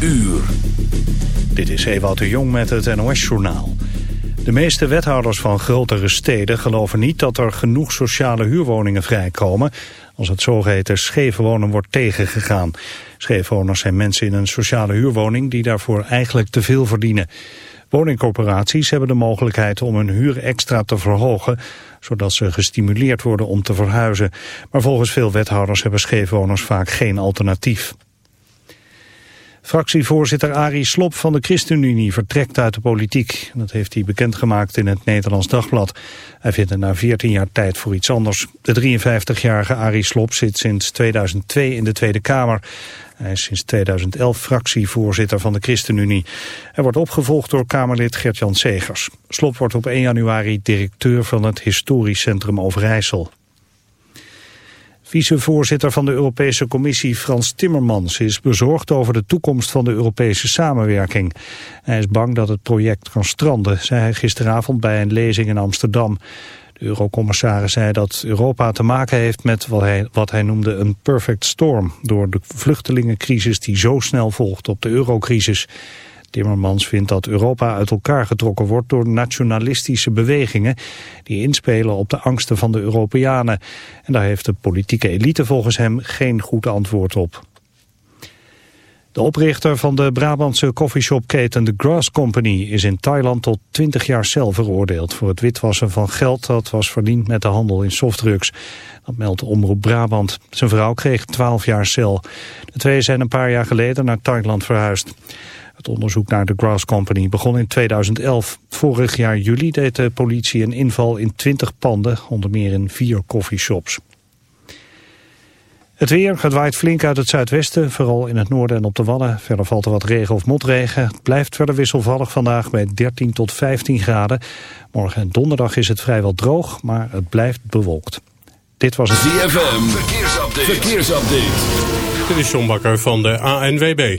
Uur. Dit is Ewout de Jong met het NOS-journaal. De meeste wethouders van grotere steden geloven niet dat er genoeg sociale huurwoningen vrijkomen als het zogeheten scheefwonen wordt tegengegaan. Scheefwoners zijn mensen in een sociale huurwoning die daarvoor eigenlijk te veel verdienen. Woningcorporaties hebben de mogelijkheid om hun huur extra te verhogen, zodat ze gestimuleerd worden om te verhuizen. Maar volgens veel wethouders hebben scheefwoners vaak geen alternatief. Fractievoorzitter Arie Slop van de ChristenUnie vertrekt uit de politiek. Dat heeft hij bekendgemaakt in het Nederlands Dagblad. Hij vindt het na 14 jaar tijd voor iets anders. De 53-jarige Arie Slop zit sinds 2002 in de Tweede Kamer. Hij is sinds 2011 fractievoorzitter van de ChristenUnie. Hij wordt opgevolgd door Kamerlid Gert-Jan Segers. Slop wordt op 1 januari directeur van het Historisch Centrum Overijssel. Vicevoorzitter van de Europese Commissie Frans Timmermans is bezorgd over de toekomst van de Europese samenwerking. Hij is bang dat het project kan stranden, zei hij gisteravond bij een lezing in Amsterdam. De eurocommissaris zei dat Europa te maken heeft met wat hij, wat hij noemde een perfect storm... door de vluchtelingencrisis die zo snel volgt op de eurocrisis. Timmermans vindt dat Europa uit elkaar getrokken wordt door nationalistische bewegingen die inspelen op de angsten van de Europeanen. En daar heeft de politieke elite volgens hem geen goed antwoord op. De oprichter van de Brabantse koffieshopketen The Grass Company is in Thailand tot 20 jaar cel veroordeeld voor het witwassen van geld dat was verdiend met de handel in softdrugs. Dat meldt Omroep Brabant. Zijn vrouw kreeg 12 jaar cel. De twee zijn een paar jaar geleden naar Thailand verhuisd. Het onderzoek naar de Grass Company begon in 2011. Vorig jaar juli deed de politie een inval in 20 panden, onder meer in vier coffeeshops. Het weer, het waait flink uit het zuidwesten, vooral in het noorden en op de Wadden. Verder valt er wat regen of motregen. Het blijft verder wisselvallig vandaag bij 13 tot 15 graden. Morgen en donderdag is het vrijwel droog, maar het blijft bewolkt. Dit was het ZFM, verkeersupdate. verkeersupdate. Dit is John Bakker van de ANWB.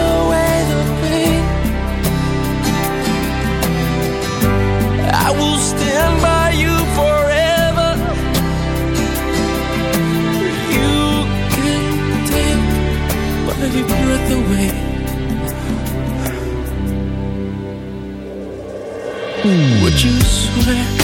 river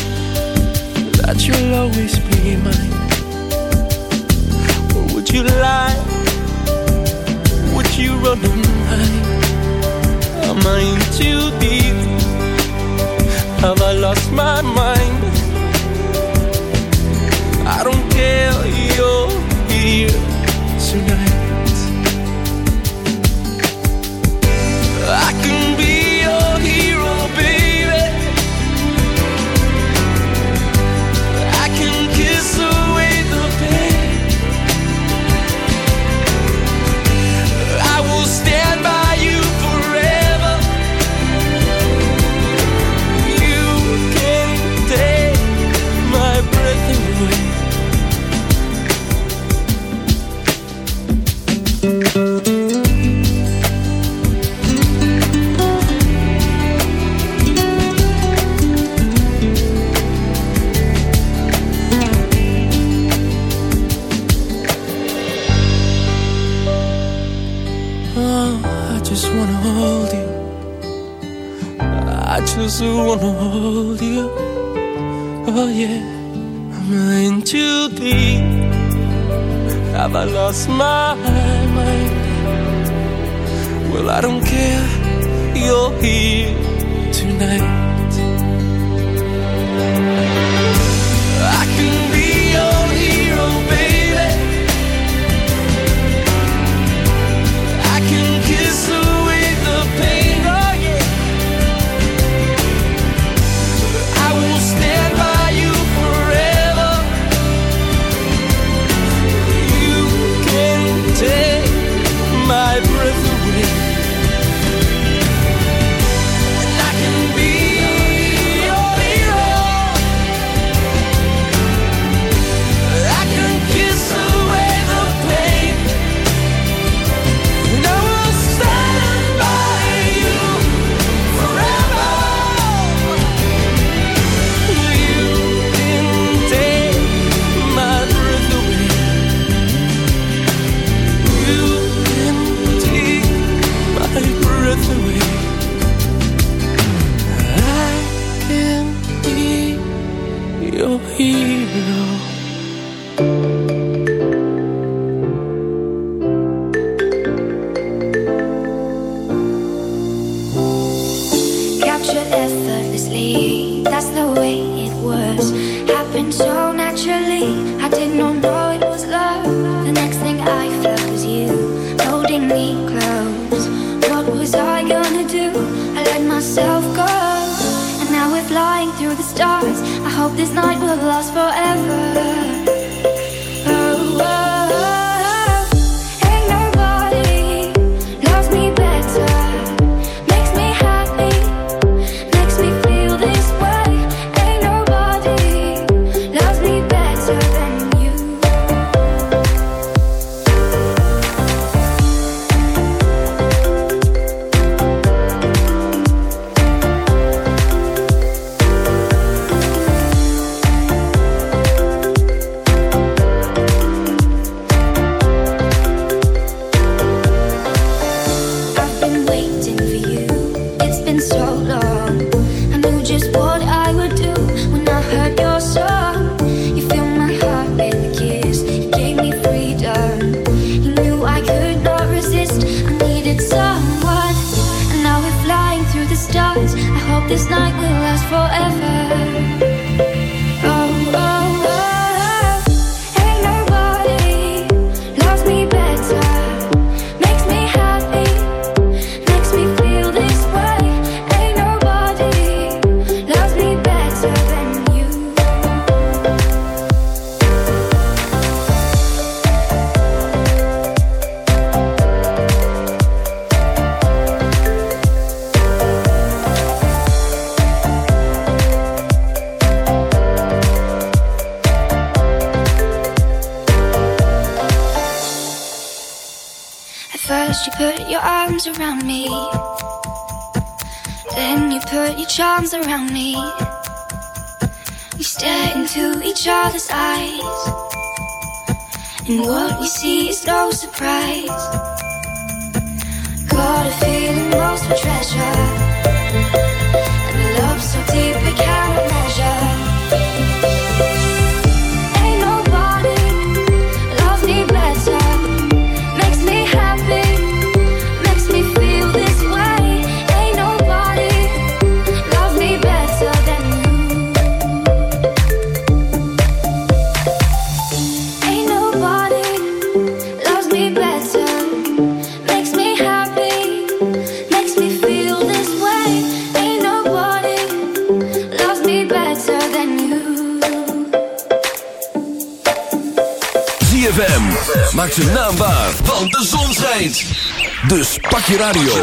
je radio.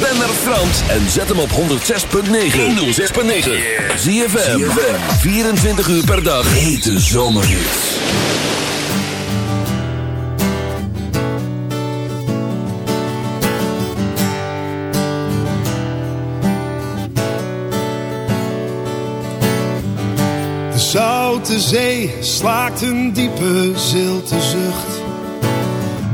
Ben naar Frans en zet hem op 106.9. 106.9. Zie je 24 uur per dag. Hete zomerhits. De Zoute Zee slaakt een diepe zilte zucht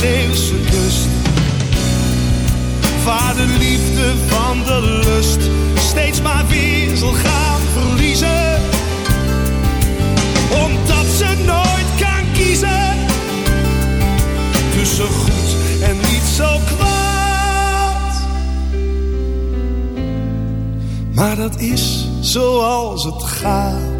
Zeeuwse kust. Waar de liefde van de lust steeds maar weer zal gaan verliezen omdat ze nooit kan kiezen tussen goed en niet zo kwaad. Maar dat is zoals het gaat.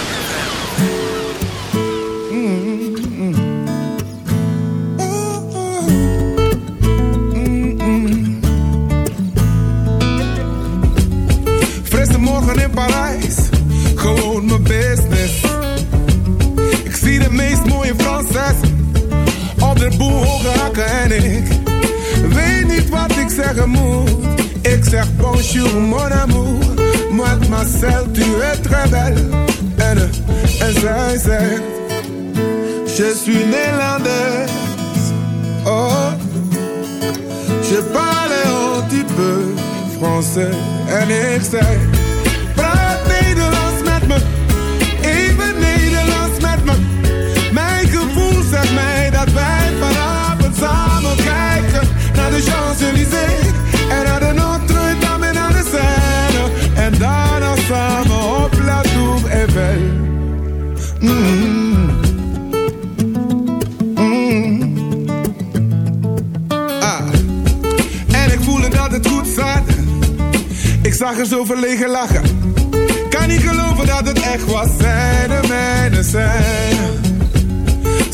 next time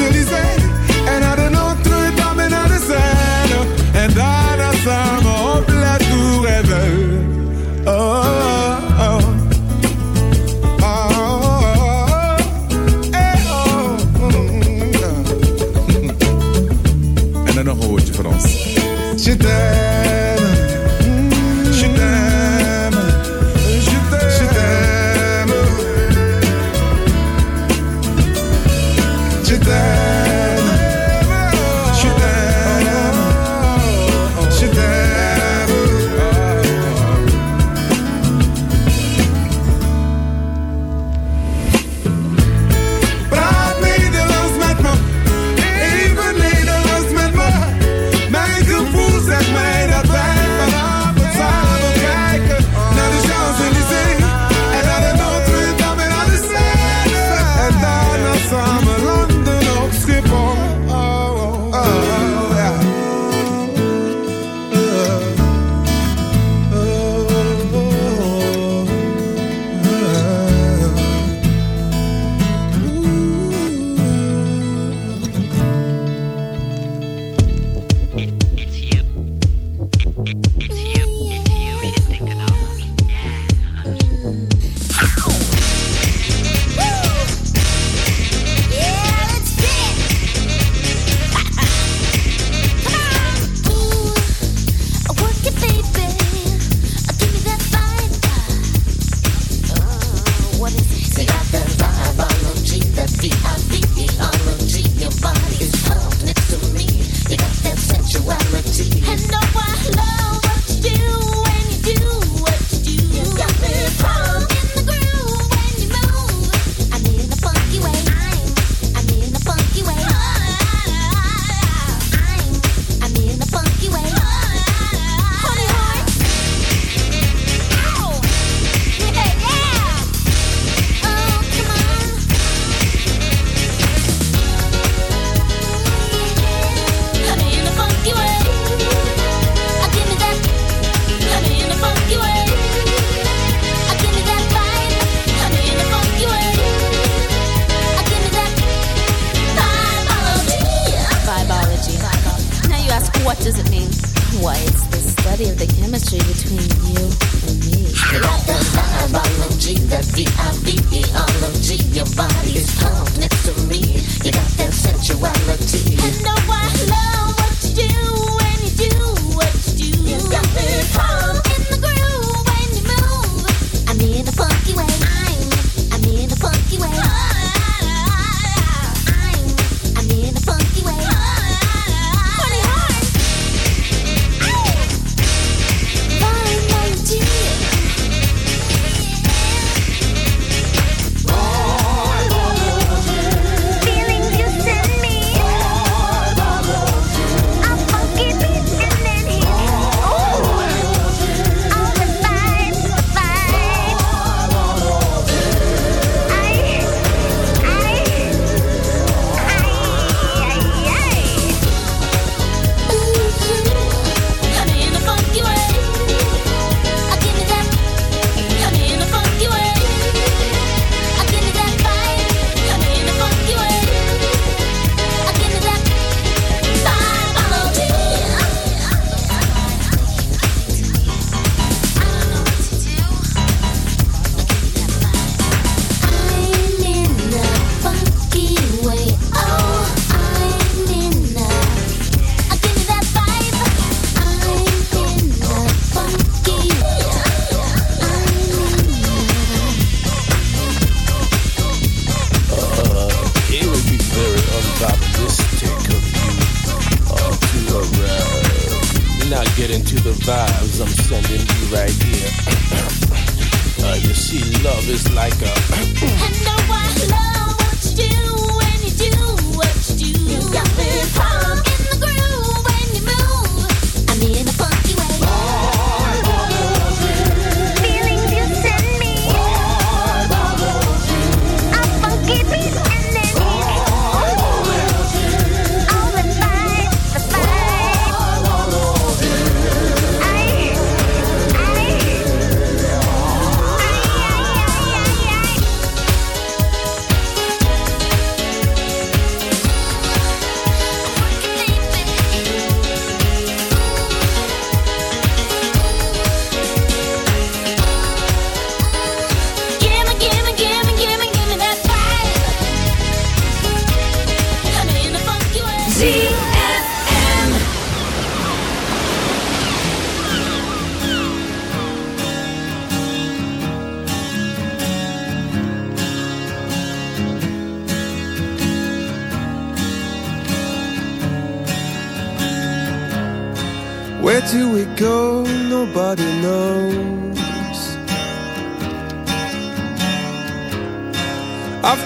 Champs-Élysées. yeah.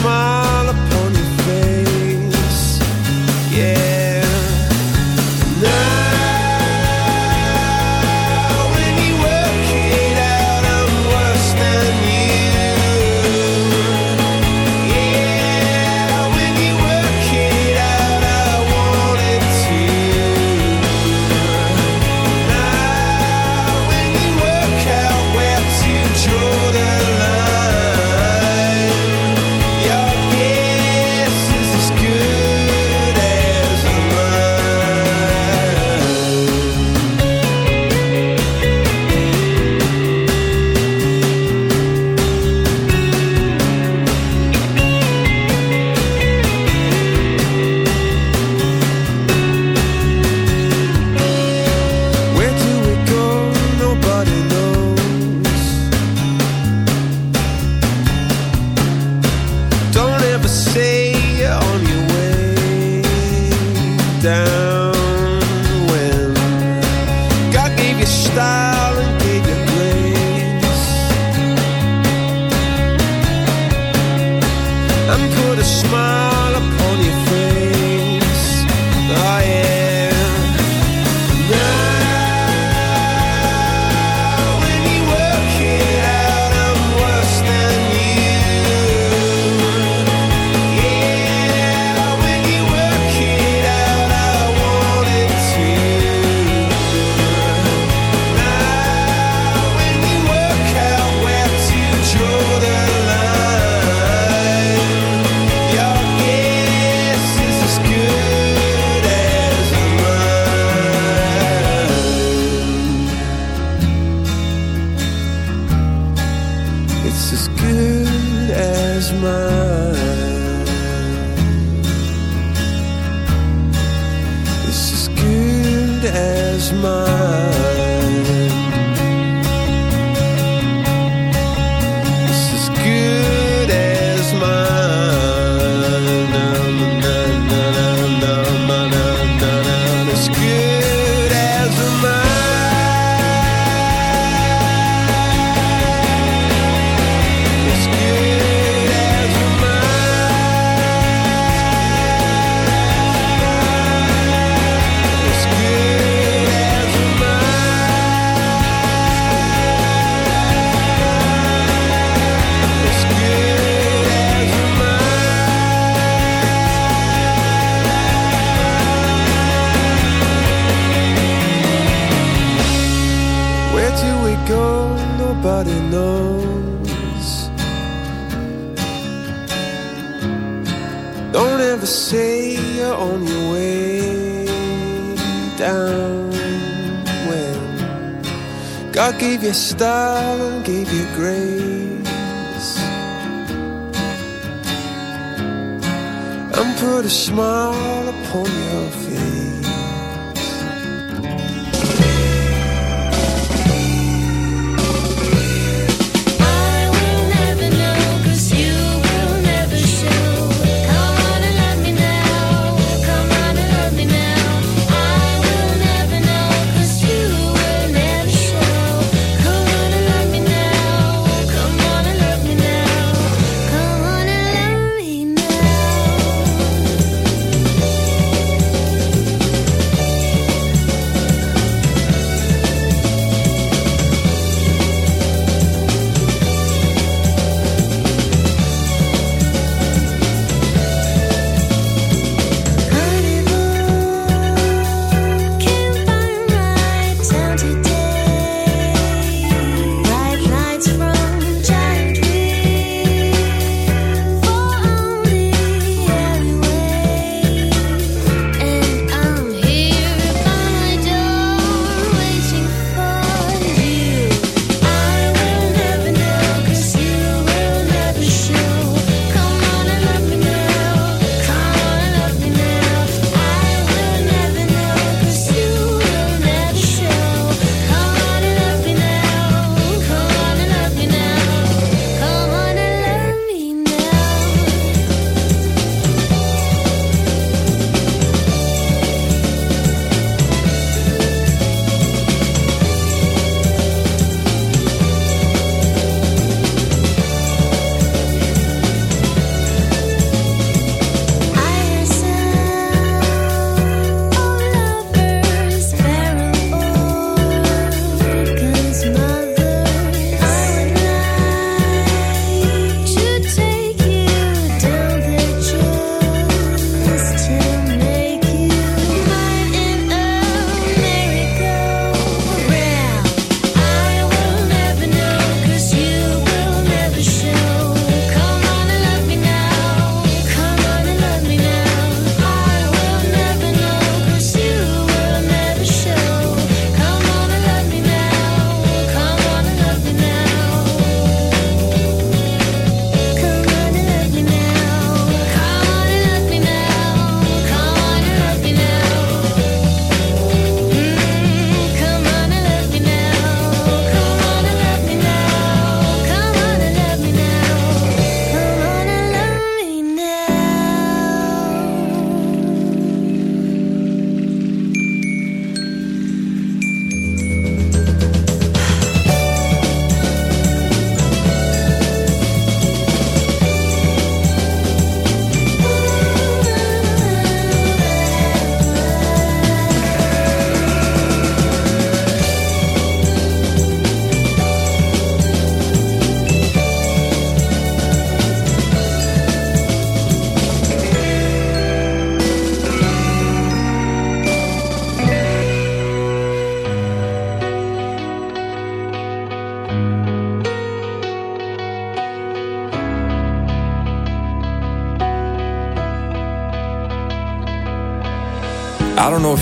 smile. God gave you style and gave you grace and put a smile upon your face.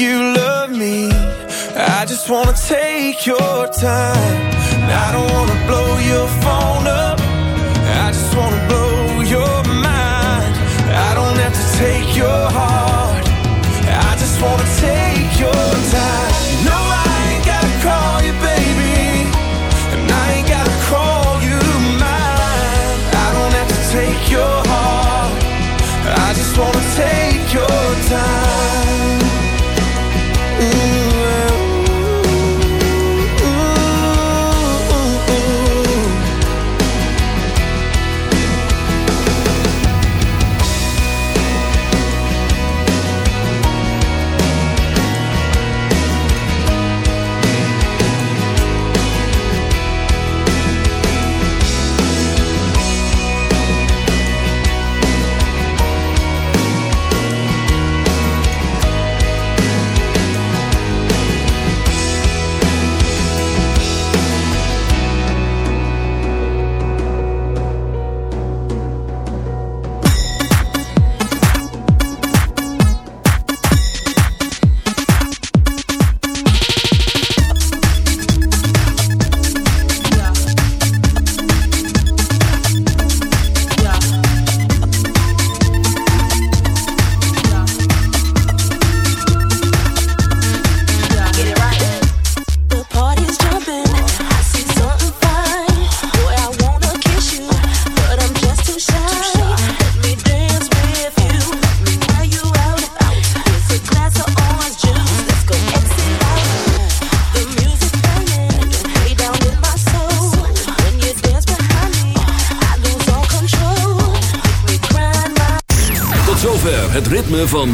You love me. I just wanna take your time. I don't wanna blow your phone up.